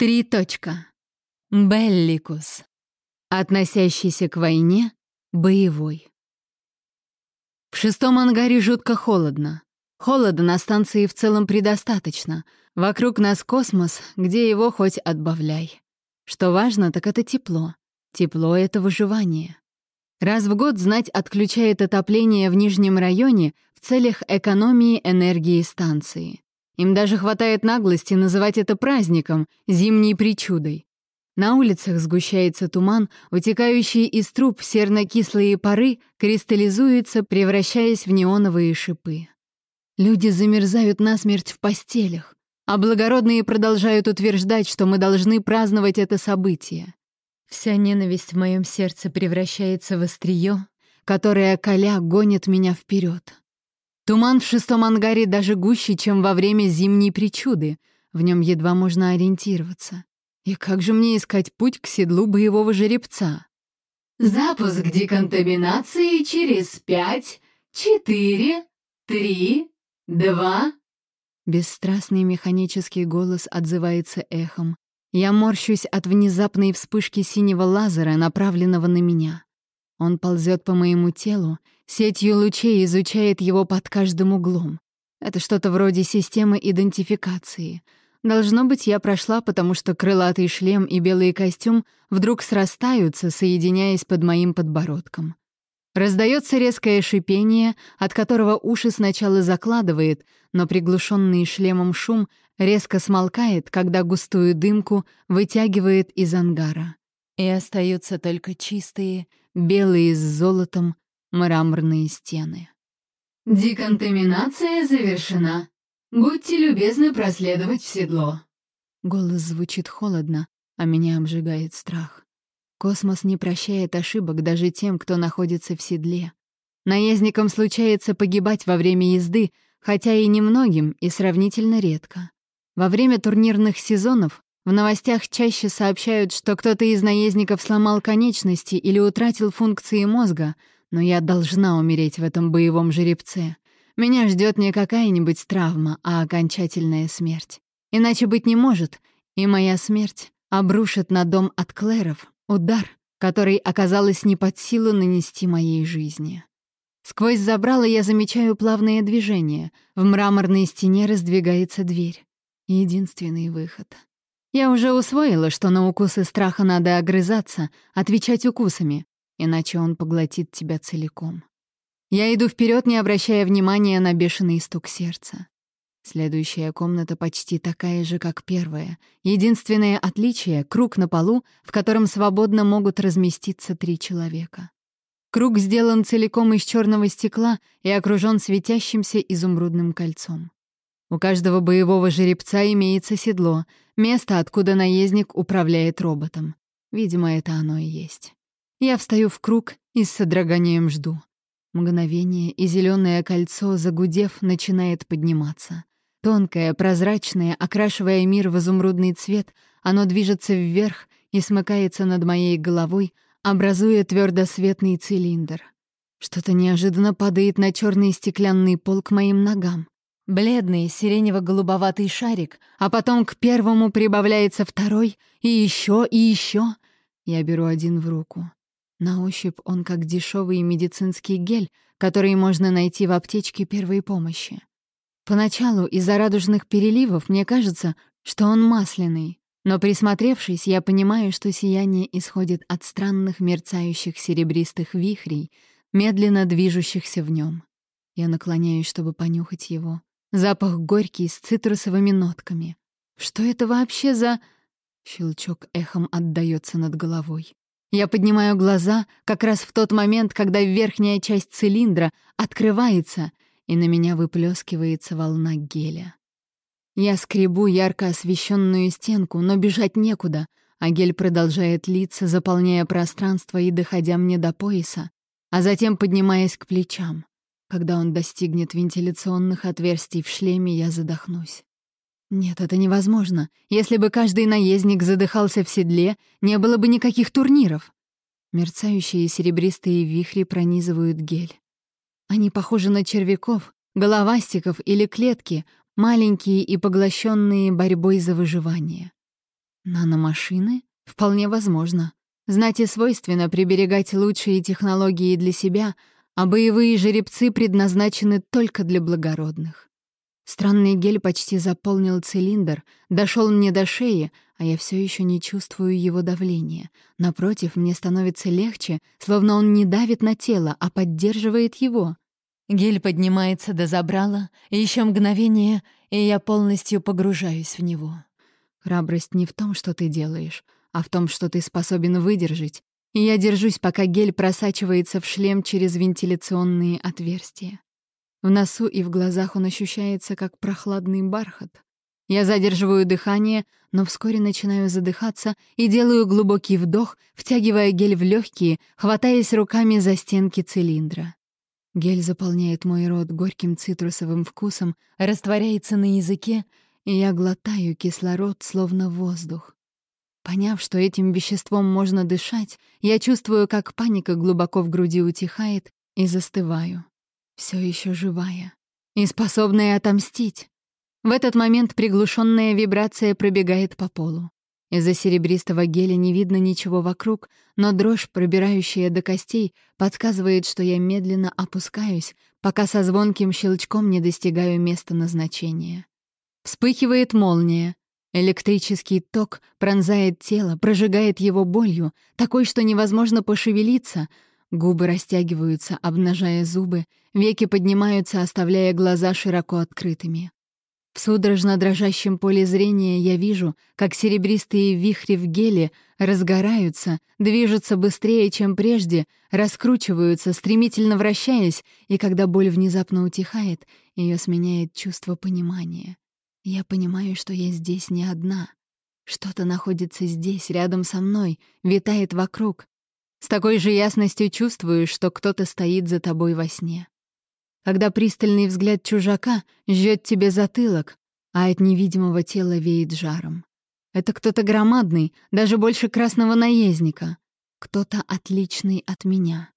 Три точка. Белликус. Относящийся к войне, боевой. В шестом ангаре жутко холодно. Холода на станции в целом предостаточно. Вокруг нас космос, где его хоть отбавляй. Что важно, так это тепло. Тепло — это выживание. Раз в год знать отключает отопление в нижнем районе в целях экономии энергии станции. Им даже хватает наглости называть это праздником, зимней причудой. На улицах сгущается туман, утекающие из труб серно-кислые пары кристаллизуются, превращаясь в неоновые шипы. Люди замерзают насмерть в постелях, а благородные продолжают утверждать, что мы должны праздновать это событие. Вся ненависть в моем сердце превращается в острие, которое коля гонит меня вперед. Туман в шестом ангаре даже гуще, чем во время зимней причуды. В нем едва можно ориентироваться. И как же мне искать путь к седлу боевого жеребца? Запуск деконтаминации через пять, четыре, три, два. Бесстрастный механический голос отзывается эхом, я морщусь от внезапной вспышки синего лазера, направленного на меня. Он ползет по моему телу, сетью лучей изучает его под каждым углом. Это что-то вроде системы идентификации. Должно быть, я прошла, потому что крылатый шлем и белый костюм вдруг срастаются, соединяясь под моим подбородком. Раздается резкое шипение, от которого уши сначала закладывает, но приглушенный шлемом шум резко смолкает, когда густую дымку вытягивает из ангара. И остаются только чистые, белые с золотом, мраморные стены. «Деконтаминация завершена. Будьте любезны проследовать в седло». Голос звучит холодно, а меня обжигает страх. Космос не прощает ошибок даже тем, кто находится в седле. Наездникам случается погибать во время езды, хотя и немногим, и сравнительно редко. Во время турнирных сезонов в новостях чаще сообщают, что кто-то из наездников сломал конечности или утратил функции мозга, но я должна умереть в этом боевом жеребце. Меня ждет не какая-нибудь травма, а окончательная смерть. Иначе быть не может, и моя смерть обрушит на дом от Клэров удар, который оказалось не под силу нанести моей жизни. Сквозь забрало я замечаю плавные движения. В мраморной стене раздвигается дверь. Единственный выход. Я уже усвоила, что на укусы страха надо огрызаться, отвечать укусами, иначе он поглотит тебя целиком. Я иду вперед, не обращая внимания на бешеный стук сердца. Следующая комната почти такая же, как первая. Единственное отличие — круг на полу, в котором свободно могут разместиться три человека. Круг сделан целиком из черного стекла и окружен светящимся изумрудным кольцом. У каждого боевого жеребца имеется седло, место, откуда наездник управляет роботом. Видимо, это оно и есть. Я встаю в круг и с содроганием жду. Мгновение, и зеленое кольцо, загудев, начинает подниматься. Тонкое, прозрачное, окрашивая мир в изумрудный цвет, оно движется вверх и смыкается над моей головой, образуя твердосветный цилиндр. Что-то неожиданно падает на черный стеклянный пол к моим ногам. Бледный сиренево-голубоватый шарик, а потом к первому прибавляется второй, и еще, и еще. Я беру один в руку. На ощупь он как дешевый медицинский гель, который можно найти в аптечке первой помощи. Поначалу из-за радужных переливов мне кажется, что он масляный, но присмотревшись, я понимаю, что сияние исходит от странных мерцающих серебристых вихрей, медленно движущихся в нем. Я наклоняюсь, чтобы понюхать его. Запах горький с цитрусовыми нотками. Что это вообще за... Щелчок эхом отдаётся над головой. Я поднимаю глаза как раз в тот момент, когда верхняя часть цилиндра открывается, и на меня выплескивается волна геля. Я скребу ярко освещенную стенку, но бежать некуда, а гель продолжает литься, заполняя пространство и доходя мне до пояса, а затем поднимаясь к плечам. Когда он достигнет вентиляционных отверстий в шлеме, я задохнусь. Нет, это невозможно. Если бы каждый наездник задыхался в седле, не было бы никаких турниров. Мерцающие серебристые вихри пронизывают гель. Они похожи на червяков, головастиков или клетки, маленькие и поглощенные борьбой за выживание. Наномашины? Вполне возможно. Знать и свойственно приберегать лучшие технологии для себя, а боевые жеребцы предназначены только для благородных. Странный гель почти заполнил цилиндр, дошел мне до шеи, а я все еще не чувствую его давления. Напротив, мне становится легче, словно он не давит на тело, а поддерживает его. Гель поднимается до забрала, еще мгновение, и я полностью погружаюсь в него. Храбрость не в том, что ты делаешь, а в том, что ты способен выдержать, и я держусь, пока гель просачивается в шлем через вентиляционные отверстия. В носу и в глазах он ощущается, как прохладный бархат. Я задерживаю дыхание, но вскоре начинаю задыхаться и делаю глубокий вдох, втягивая гель в легкие, хватаясь руками за стенки цилиндра. Гель заполняет мой рот горьким цитрусовым вкусом, растворяется на языке, и я глотаю кислород, словно воздух. Поняв, что этим веществом можно дышать, я чувствую, как паника глубоко в груди утихает, и застываю. Все еще живая. И способная отомстить. В этот момент приглушенная вибрация пробегает по полу. Из-за серебристого геля не видно ничего вокруг, но дрожь, пробирающая до костей, подсказывает, что я медленно опускаюсь, пока со звонким щелчком не достигаю места назначения. Вспыхивает молния. Электрический ток пронзает тело, прожигает его болью, такой, что невозможно пошевелиться. Губы растягиваются, обнажая зубы, веки поднимаются, оставляя глаза широко открытыми. В судорожно дрожащем поле зрения я вижу, как серебристые вихри в геле разгораются, движутся быстрее, чем прежде, раскручиваются, стремительно вращаясь, и когда боль внезапно утихает, ее сменяет чувство понимания. Я понимаю, что я здесь не одна. Что-то находится здесь, рядом со мной, витает вокруг. С такой же ясностью чувствую, что кто-то стоит за тобой во сне когда пристальный взгляд чужака жжет тебе затылок, а от невидимого тела веет жаром. Это кто-то громадный, даже больше красного наездника. Кто-то отличный от меня.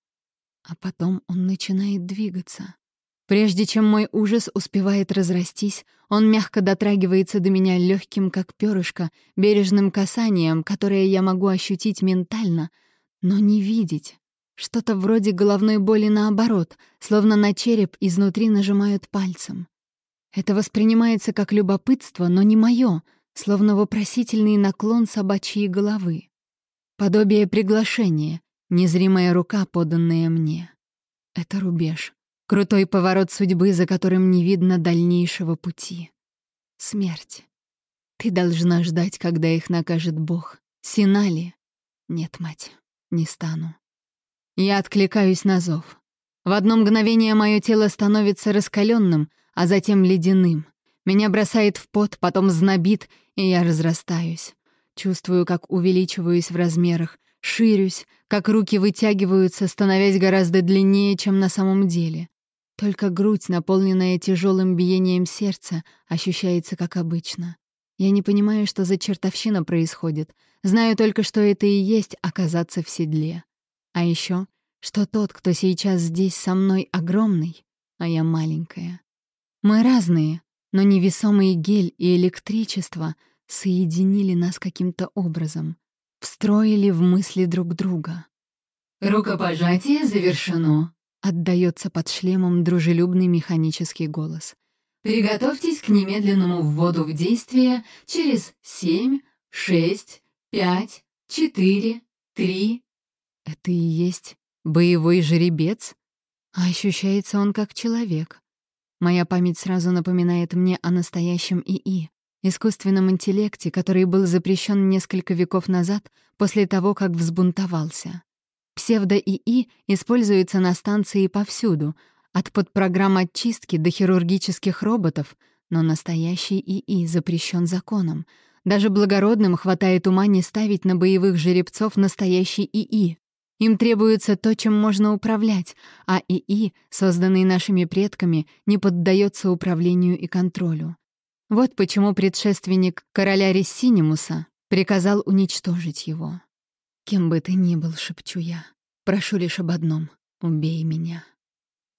А потом он начинает двигаться. Прежде чем мой ужас успевает разрастись, он мягко дотрагивается до меня легким, как перышко, бережным касанием, которое я могу ощутить ментально, но не видеть. Что-то вроде головной боли наоборот, словно на череп изнутри нажимают пальцем. Это воспринимается как любопытство, но не мое, словно вопросительный наклон собачьей головы. Подобие приглашения, незримая рука, поданная мне. Это рубеж. Крутой поворот судьбы, за которым не видно дальнейшего пути. Смерть. Ты должна ждать, когда их накажет Бог. Синали. Нет, мать, не стану. Я откликаюсь на зов. В одно мгновение мое тело становится раскаленным, а затем ледяным. Меня бросает в пот, потом знобит, и я разрастаюсь. Чувствую, как увеличиваюсь в размерах, ширюсь, как руки вытягиваются, становясь гораздо длиннее, чем на самом деле. Только грудь, наполненная тяжелым биением сердца, ощущается как обычно. Я не понимаю, что за чертовщина происходит. Знаю только, что это и есть оказаться в седле. А еще, что тот, кто сейчас здесь со мной, огромный, а я маленькая. Мы разные, но невесомый гель и электричество соединили нас каким-то образом, встроили в мысли друг друга. «Рукопожатие завершено», — отдаётся под шлемом дружелюбный механический голос. «Приготовьтесь к немедленному вводу в действие через семь, шесть, пять, четыре, три, это и есть боевой жеребец? А ощущается он как человек. Моя память сразу напоминает мне о настоящем ИИ, искусственном интеллекте, который был запрещен несколько веков назад после того, как взбунтовался. Псевдо-ИИ используется на станции повсюду, от подпрограмм очистки до хирургических роботов, но настоящий ИИ запрещен законом. Даже благородным хватает ума не ставить на боевых жеребцов настоящий ИИ. Им требуется то, чем можно управлять, а ИИ, созданный нашими предками, не поддается управлению и контролю. Вот почему предшественник короля Рессинимуса приказал уничтожить его. «Кем бы ты ни был, — шепчу я, — прошу лишь об одном — убей меня».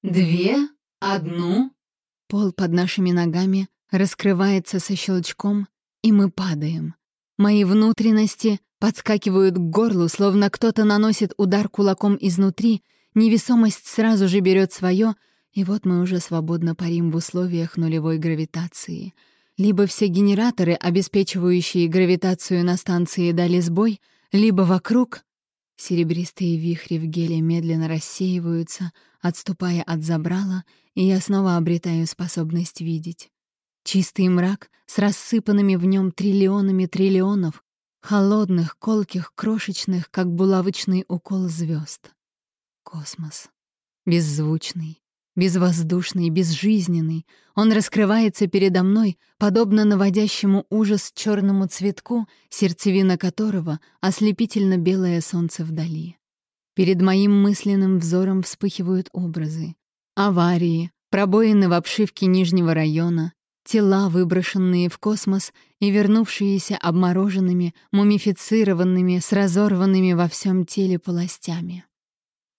«Две? Одну?» Пол под нашими ногами раскрывается со щелчком, и мы падаем. Мои внутренности подскакивают к горлу, словно кто-то наносит удар кулаком изнутри, невесомость сразу же берет свое, и вот мы уже свободно парим в условиях нулевой гравитации. Либо все генераторы, обеспечивающие гравитацию на станции, дали сбой, либо вокруг... Серебристые вихри в геле медленно рассеиваются, отступая от забрала, и я снова обретаю способность видеть. Чистый мрак с рассыпанными в нем триллионами триллионов, холодных, колких, крошечных, как булавочный укол звезд. Космос. Беззвучный, безвоздушный, безжизненный. Он раскрывается передо мной, подобно наводящему ужас черному цветку, сердцевина которого — ослепительно белое солнце вдали. Перед моим мысленным взором вспыхивают образы. Аварии, пробоины в обшивке Нижнего района, Тела, выброшенные в космос и вернувшиеся обмороженными, мумифицированными, с разорванными во всем теле полостями.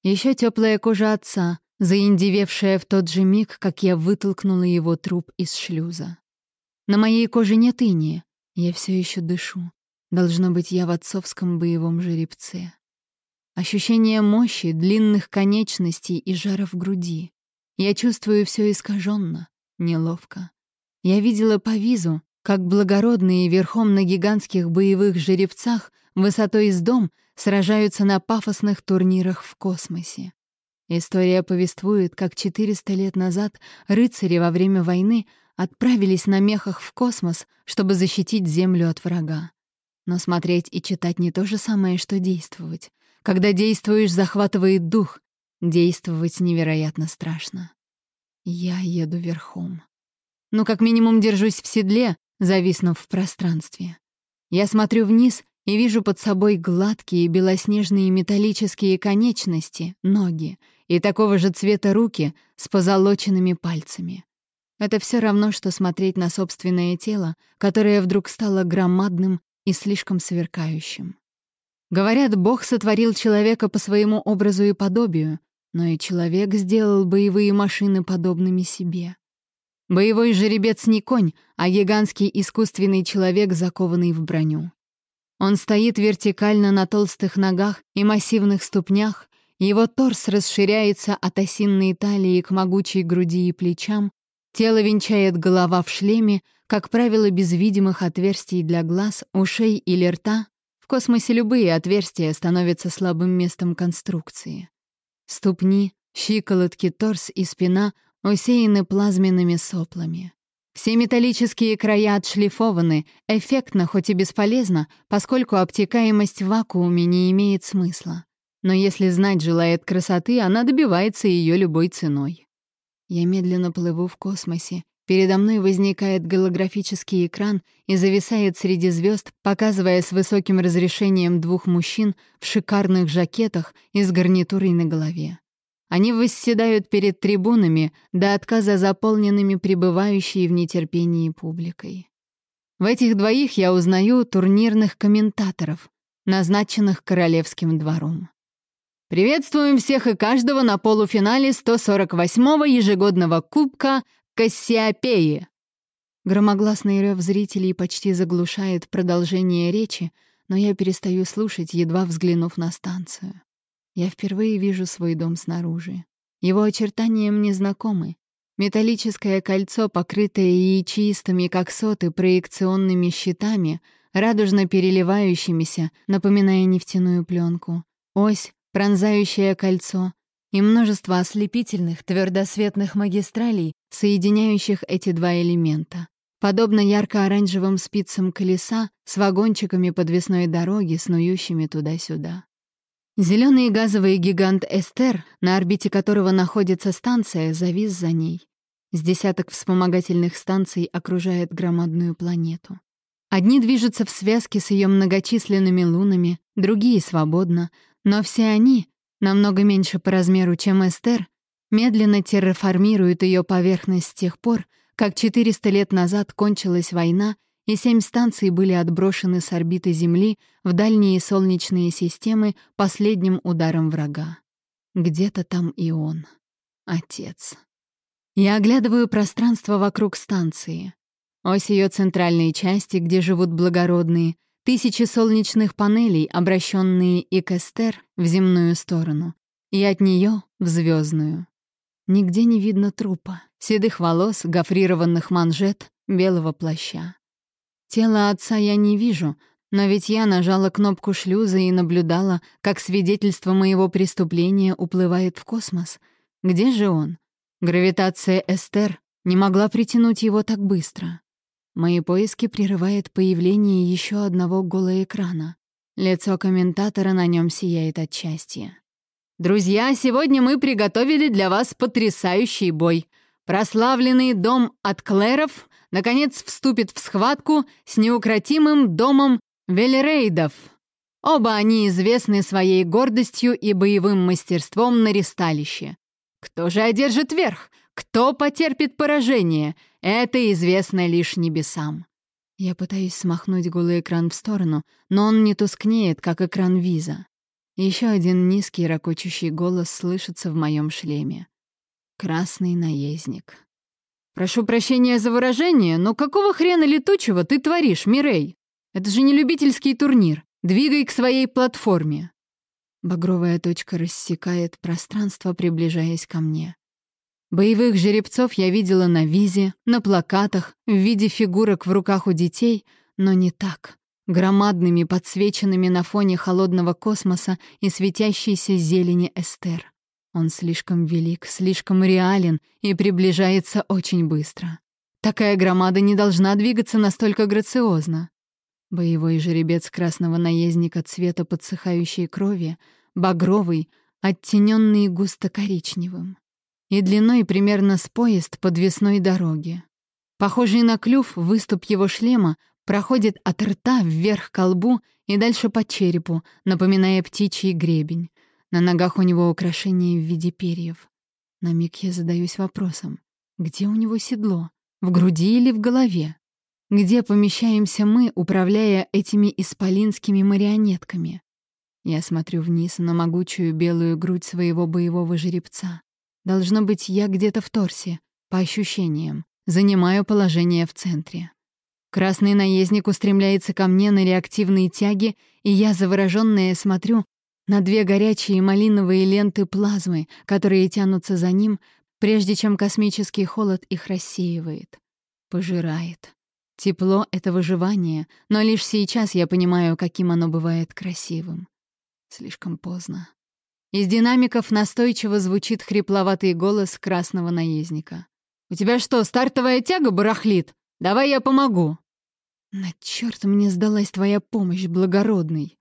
Еще теплая кожа отца, заиндевевшая в тот же миг, как я вытолкнула его труп из шлюза. На моей коже нет иния, я все еще дышу. Должно быть, я в отцовском боевом жеребце. Ощущение мощи, длинных конечностей и жара в груди. Я чувствую все искаженно, неловко. Я видела по визу, как благородные верхом на гигантских боевых жеребцах высотой с дом сражаются на пафосных турнирах в космосе. История повествует, как 400 лет назад рыцари во время войны отправились на мехах в космос, чтобы защитить Землю от врага. Но смотреть и читать не то же самое, что действовать. Когда действуешь, захватывает дух. Действовать невероятно страшно. Я еду верхом но как минимум держусь в седле, зависнув в пространстве. Я смотрю вниз и вижу под собой гладкие белоснежные металлические конечности, ноги и такого же цвета руки с позолоченными пальцами. Это все равно, что смотреть на собственное тело, которое вдруг стало громадным и слишком сверкающим. Говорят, Бог сотворил человека по своему образу и подобию, но и человек сделал боевые машины подобными себе. Боевой жеребец не конь, а гигантский искусственный человек, закованный в броню. Он стоит вертикально на толстых ногах и массивных ступнях, его торс расширяется от осинной талии к могучей груди и плечам, тело венчает голова в шлеме, как правило, без видимых отверстий для глаз, ушей или рта. В космосе любые отверстия становятся слабым местом конструкции. Ступни, щиколотки, торс и спина усеяны плазменными соплами. Все металлические края отшлифованы, эффектно, хоть и бесполезно, поскольку обтекаемость в вакууме не имеет смысла. Но если знать желает красоты, она добивается ее любой ценой. Я медленно плыву в космосе. Передо мной возникает голографический экран и зависает среди звезд, показывая с высоким разрешением двух мужчин в шикарных жакетах и с гарнитурой на голове. Они восседают перед трибунами, до отказа заполненными пребывающей в нетерпении публикой. В этих двоих я узнаю турнирных комментаторов, назначенных королевским двором. Приветствуем всех и каждого на полуфинале 148-го ежегодного кубка Кассиопеи. Громогласный рев зрителей почти заглушает продолжение речи, но я перестаю слушать, едва взглянув на станцию. Я впервые вижу свой дом снаружи. Его очертания мне знакомы. Металлическое кольцо, покрытое яичистыми, как соты, проекционными щитами, радужно переливающимися, напоминая нефтяную пленку. Ось, пронзающее кольцо и множество ослепительных твердосветных магистралей, соединяющих эти два элемента. Подобно ярко-оранжевым спицам колеса с вагончиками подвесной дороги, снующими туда-сюда. Зеленый газовый гигант Эстер, на орбите которого находится станция, завис за ней. С десяток вспомогательных станций окружает громадную планету. Одни движутся в связке с ее многочисленными лунами, другие — свободно, но все они, намного меньше по размеру, чем Эстер, медленно терраформируют ее поверхность с тех пор, как 400 лет назад кончилась война и семь станций были отброшены с орбиты Земли в дальние солнечные системы последним ударом врага. Где-то там и он. Отец. Я оглядываю пространство вокруг станции. Ось ее центральной части, где живут благородные, Тысячи солнечных панелей, обращенные и к Эстер в земную сторону, и от нее в звездную. Нигде не видно трупа, седых волос, гофрированных манжет, белого плаща. Тело отца я не вижу, но ведь я нажала кнопку шлюза и наблюдала, как свидетельство моего преступления уплывает в космос. Где же он? Гравитация Эстер не могла притянуть его так быстро. Мои поиски прерывает появление еще одного голоэкрана. Лицо комментатора на нем сияет от счастья. «Друзья, сегодня мы приготовили для вас потрясающий бой. Прославленный дом от Клэров наконец вступит в схватку с неукротимым домом Велерейдов. Оба они известны своей гордостью и боевым мастерством на ристалище. Кто же одержит верх? Кто потерпит поражение? Это известно лишь небесам. Я пытаюсь смахнуть голый экран в сторону, но он не тускнеет, как экран виза. Еще один низкий ракочущий голос слышится в моем шлеме. Красный наездник. «Прошу прощения за выражение, но какого хрена летучего ты творишь, Мирей? Это же не любительский турнир. Двигай к своей платформе. Багровая точка рассекает пространство, приближаясь ко мне. Боевых жеребцов я видела на визе, на плакатах, в виде фигурок в руках у детей, но не так. Громадными, подсвеченными на фоне холодного космоса и светящейся зелени Эстер. Он слишком велик, слишком реален и приближается очень быстро. Такая громада не должна двигаться настолько грациозно. Боевой жеребец красного наездника цвета подсыхающей крови, багровый, оттененный густо-коричневым. И длиной примерно с поезд подвесной дороги. Похожий на клюв выступ его шлема проходит от рта вверх к лбу и дальше по черепу, напоминая птичий гребень. На ногах у него украшения в виде перьев. На миг я задаюсь вопросом, где у него седло? В груди или в голове? Где помещаемся мы, управляя этими исполинскими марионетками? Я смотрю вниз на могучую белую грудь своего боевого жеребца. Должно быть, я где-то в торсе, по ощущениям, занимаю положение в центре. Красный наездник устремляется ко мне на реактивные тяги, и я, заворожённая, смотрю на две горячие малиновые ленты плазмы, которые тянутся за ним, прежде чем космический холод их рассеивает. Пожирает. Тепло — это выживание, но лишь сейчас я понимаю, каким оно бывает красивым. Слишком поздно. Из динамиков настойчиво звучит хрипловатый голос красного наездника. «У тебя что, стартовая тяга барахлит? Давай я помогу!» «На чёрт мне сдалась твоя помощь, благородный!»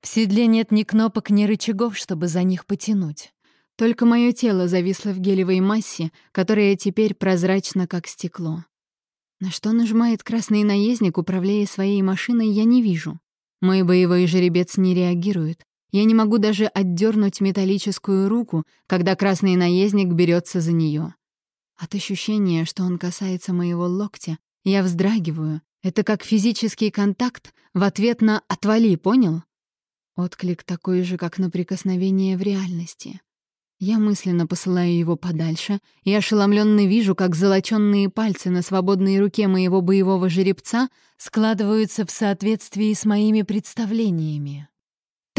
В седле нет ни кнопок, ни рычагов, чтобы за них потянуть. Только мое тело зависло в гелевой массе, которая теперь прозрачна, как стекло. На что нажимает красный наездник, управляя своей машиной, я не вижу. Мой боевой жеребец не реагирует. Я не могу даже отдернуть металлическую руку, когда красный наездник берется за нее. От ощущения, что он касается моего локтя, я вздрагиваю. Это как физический контакт в ответ на «отвали», понял? Отклик такой же, как на прикосновение в реальности. Я мысленно посылаю его подальше и ошеломленно вижу, как золоченные пальцы на свободной руке моего боевого жеребца складываются в соответствии с моими представлениями.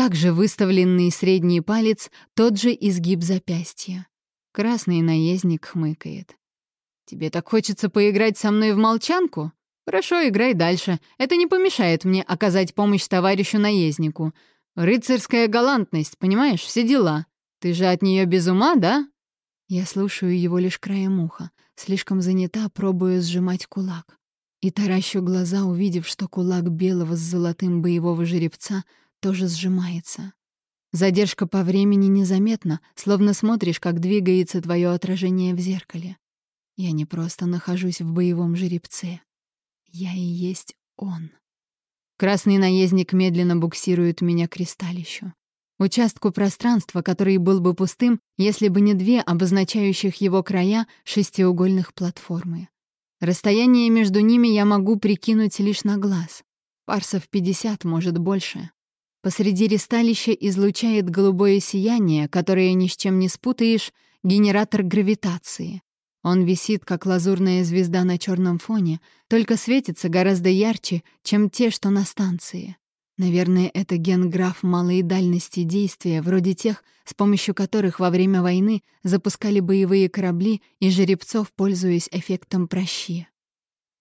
Также выставленный средний палец, тот же изгиб запястья. Красный наездник хмыкает. «Тебе так хочется поиграть со мной в молчанку? Хорошо, играй дальше. Это не помешает мне оказать помощь товарищу-наезднику. Рыцарская галантность, понимаешь, все дела. Ты же от нее без ума, да?» Я слушаю его лишь краем уха, слишком занята, пробуя сжимать кулак. И таращу глаза, увидев, что кулак белого с золотым боевого жеребца тоже сжимается. Задержка по времени незаметна, словно смотришь, как двигается твое отражение в зеркале. Я не просто нахожусь в боевом жеребце. Я и есть он. Красный наездник медленно буксирует меня к кристаллищу. Участку пространства, который был бы пустым, если бы не две обозначающих его края шестиугольных платформы. Расстояние между ними я могу прикинуть лишь на глаз. Парсов 50, может, больше. Посреди ристалища излучает голубое сияние, которое ни с чем не спутаешь, генератор гравитации. Он висит, как лазурная звезда на черном фоне, только светится гораздо ярче, чем те, что на станции. Наверное, это ген-граф малой дальности действия, вроде тех, с помощью которых во время войны запускали боевые корабли и жеребцов, пользуясь эффектом прощи.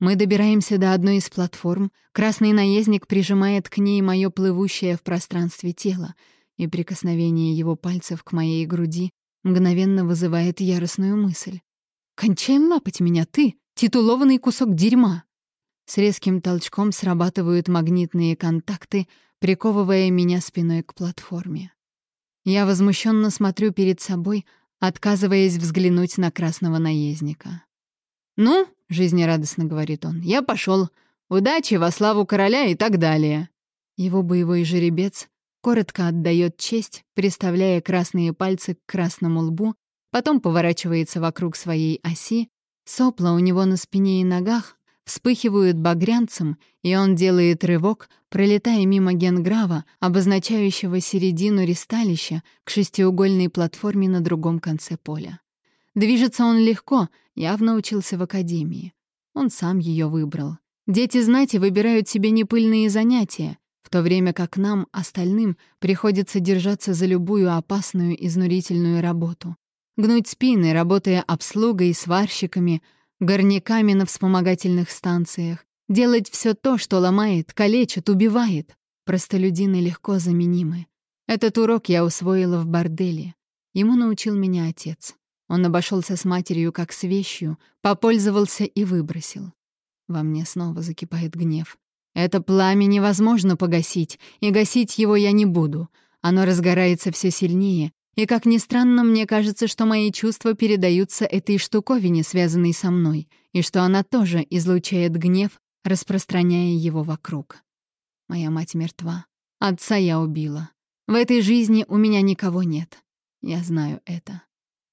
Мы добираемся до одной из платформ, красный наездник прижимает к ней мое плывущее в пространстве тело, и прикосновение его пальцев к моей груди мгновенно вызывает яростную мысль. «Кончай лапать меня, ты, титулованный кусок дерьма!» С резким толчком срабатывают магнитные контакты, приковывая меня спиной к платформе. Я возмущенно смотрю перед собой, отказываясь взглянуть на красного наездника. «Ну, жизнерадостно говорит он. «Я пошел. Удачи, во славу короля и так далее». Его боевой жеребец коротко отдает честь, приставляя красные пальцы к красному лбу, потом поворачивается вокруг своей оси, сопла у него на спине и ногах вспыхивают багрянцем, и он делает рывок, пролетая мимо генграва, обозначающего середину ристалища к шестиугольной платформе на другом конце поля. Движется он легко, явно учился в академии. Он сам ее выбрал. Дети знати выбирают себе непыльные занятия, в то время как нам, остальным, приходится держаться за любую опасную изнурительную работу. Гнуть спины, работая обслугой, сварщиками, горняками на вспомогательных станциях, делать все то, что ломает, калечит, убивает. Простолюдины легко заменимы. Этот урок я усвоила в борделе. Ему научил меня отец. Он обошелся с матерью как с вещью, попользовался и выбросил. Во мне снова закипает гнев. Это пламя невозможно погасить, и гасить его я не буду. Оно разгорается все сильнее, и, как ни странно, мне кажется, что мои чувства передаются этой штуковине, связанной со мной, и что она тоже излучает гнев, распространяя его вокруг. Моя мать мертва. Отца я убила. В этой жизни у меня никого нет. Я знаю это.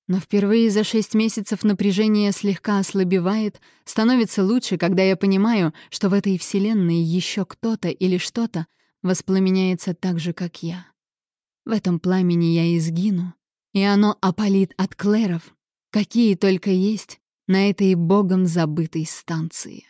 Но впервые за шесть месяцев напряжение слегка ослабевает, становится лучше, когда я понимаю, что в этой вселенной еще кто-то или что-то воспламеняется так же, как я. В этом пламени я изгину, и оно опалит от клеров, какие только есть на этой богом забытой станции.